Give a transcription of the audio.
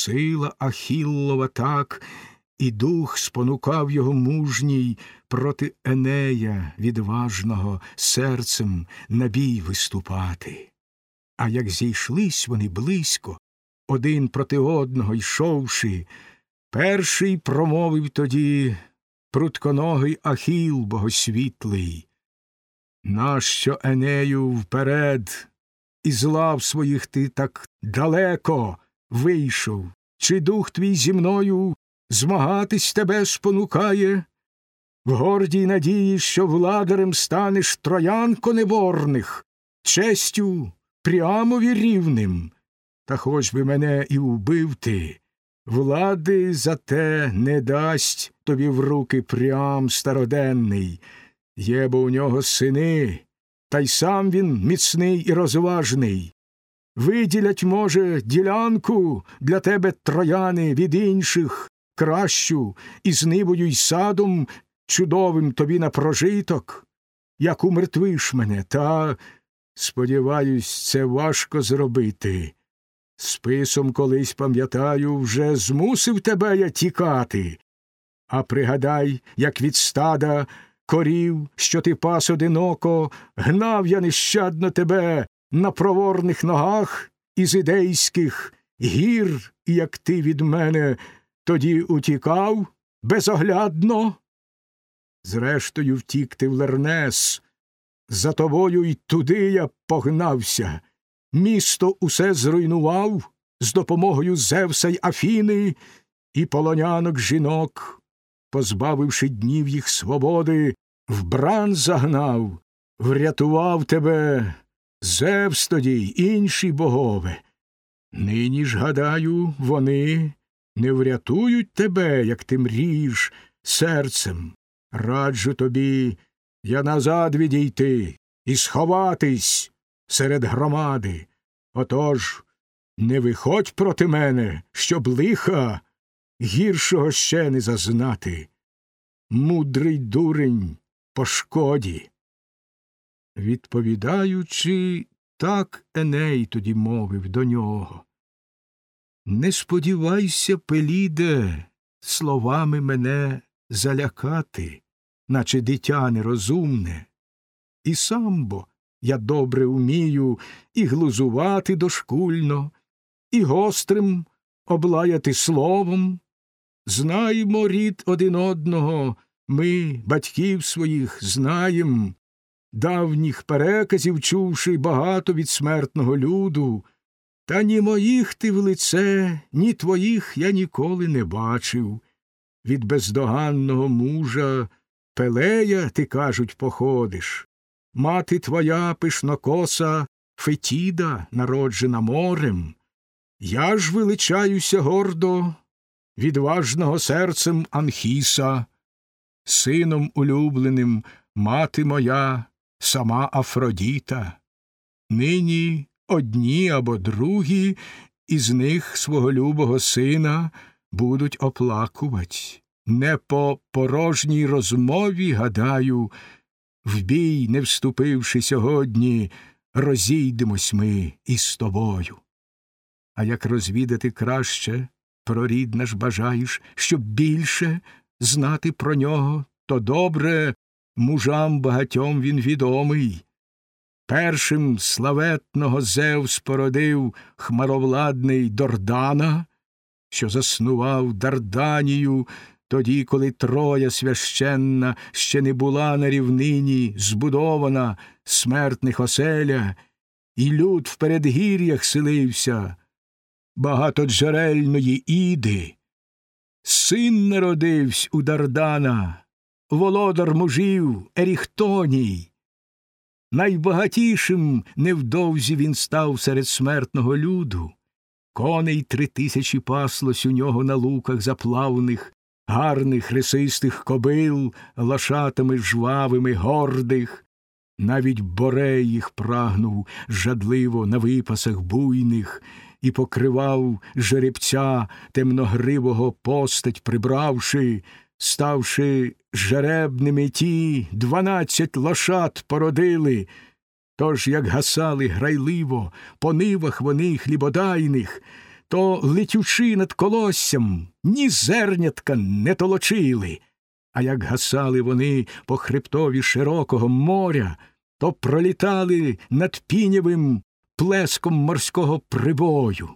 сила Ахіллова так, і дух спонукав його мужній проти Енея, відважного, серцем на бій виступати. А як зійшлись вони близько, один проти одного йшовши, перший промовив тоді прутконогий Ахіл богосвітлий. Нащо Енею вперед, із лав своїх ти так далеко вийшов? Чи дух твій зі мною змагатись тебе спонукає? В гордій надії, що владарем станеш троян конеборних, честю прямові рівним, та хоч би мене і вбив ти, влади за те не дасть тобі в руки прям староденний. Є бо у нього сини, та й сам він міцний і розважний. Виділять, може, ділянку для тебе трояни від інших кращу, і з нивою й садом чудовим тобі на прожиток, як умертвиш мене, та, сподіваюсь, це важко зробити. Списом колись, пам'ятаю, вже змусив тебе я тікати. А пригадай, як від стада корів, що ти пас одиноко, гнав я нещадно тебе на проворних ногах із ідейських гір, як ти від мене тоді утікав безоглядно. Зрештою, втік ти в Лернес, за тобою й туди я погнався. Місто усе зруйнував з допомогою Зевса й Афіни і полонянок жінок, позбавивши днів їх свободи, в бран загнав, врятував тебе, Зевс тоді й інші богове. Нині ж, гадаю, вони не врятують тебе, як ти мрієш, серцем. Раджу тобі я назад відійти і сховатись серед громади. Отож не виходь проти мене, щоб лиха гіршого ще не зазнати. Мудрий дурень по шкоді. Відповідаючи, так Еней тоді мовив до нього. Не сподівайся, Пеліде, словами мене залякати, наче дитя нерозумне. І сам бо я добре умію і глузувати дошкульно, і гострим облаяти словом. Знаємо рід один одного, ми, батьків своїх, знаєм, давніх переказів чувши багато від смертного люду, та ні моїх ти в лице, ні твоїх я ніколи не бачив. Від бездоганного мужа Пелея, ти кажуть, походиш. Мати твоя пишнокоса Фетіда, народжена морем. Я ж величаюся гордо, відважного серцем Анхіса, сином улюбленим мати моя, сама Афродіта. Нині одні або другі із них свого любого сина будуть оплакувати. Не по порожній розмові, гадаю, в бій, не вступивши сьогодні, розійдемось ми із тобою. А як розвідати краще, про рід наш бажаєш, щоб більше знати про нього, то добре мужам багатьом він відомий. Першим славетного Зевс породив хмаровладний Дордана, що заснував Дарданію тоді, коли Троя священна ще не була на рівнині збудована смертних оселя, і люд в передгір'ях селився, багатоджерельної іди. Син народився у Дардана, володар мужів Еріхтоній. Найбагатішим невдовзі він став серед смертного люду. Коней три тисячі паслось у нього на луках заплавних, гарних рисистих кобил, лошатами жвавими гордих. Навіть борей їх прагнув жадливо на випасах буйних і покривав жеребця темногривого постать прибравши, ставши жеребними ті, дванадцять лошат породили. Тож, як гасали грайливо, по нивах вони хлібодайних, то, летючи над колоссям, ні зернятка не толочили, а як гасали вони по хребтові широкого моря, то пролітали над пінєвим плеском морського прибою.